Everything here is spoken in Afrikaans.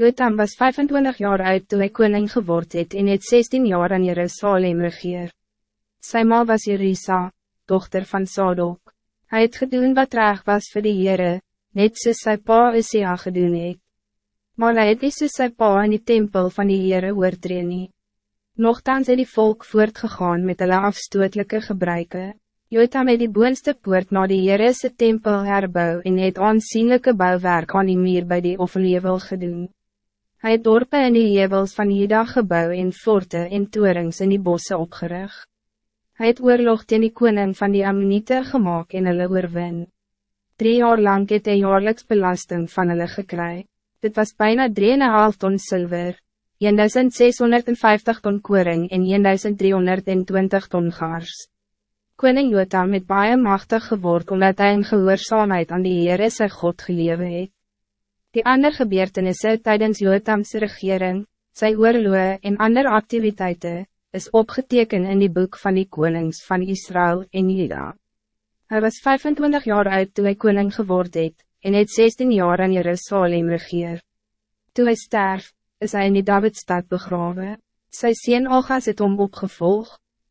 Jotam was 25 jaar oud toen hij koning geword het en het 16 jaar in Jerusalem regeer. Sy ma was Jerisa, dochter van Sadok. Hij het gedoen wat traag was voor de Heere, net soos sy pa Isia gedoen het. Maar hy het nie soos sy pa in die tempel van die Heere oortree nie. Nochtans het die volk voortgegaan met hulle afstootelijke gebruiken. Jotam het die boonste poort na die Heerese tempel herbou en het aansienlijke bouwwerk aan die meer by die offeljevel gedoen. Hij het dorpe in die jevels van Jeda gebouw en forte en toerings in die bosse opgerig. Hij het oorlog teen die koning van die Ammonite gemaakt en hulle oorwin. Drie jaar lang het hy jaarliks belasting van hulle gekry. Dit was bijna 3,5 ton zilver, 1650 ton koring en 1320 ton gaars. Koning Jotam het baie machtig geword omdat hij in gehoorzaamheid aan die Heere sy God gelewe het. Die ander gebeurtenisse tijdens Jotam's regering, sy oorloe en andere activiteiten, is opgeteken in die boek van die konings van Israël en Juda. Hij was 25 jaar oud toen hij koning geword het, en het 16 jaar in Jerusalem regeer. Toen hij sterf, is hij in die Davidstad begraven. Sy sien Olgas het om opgevolg,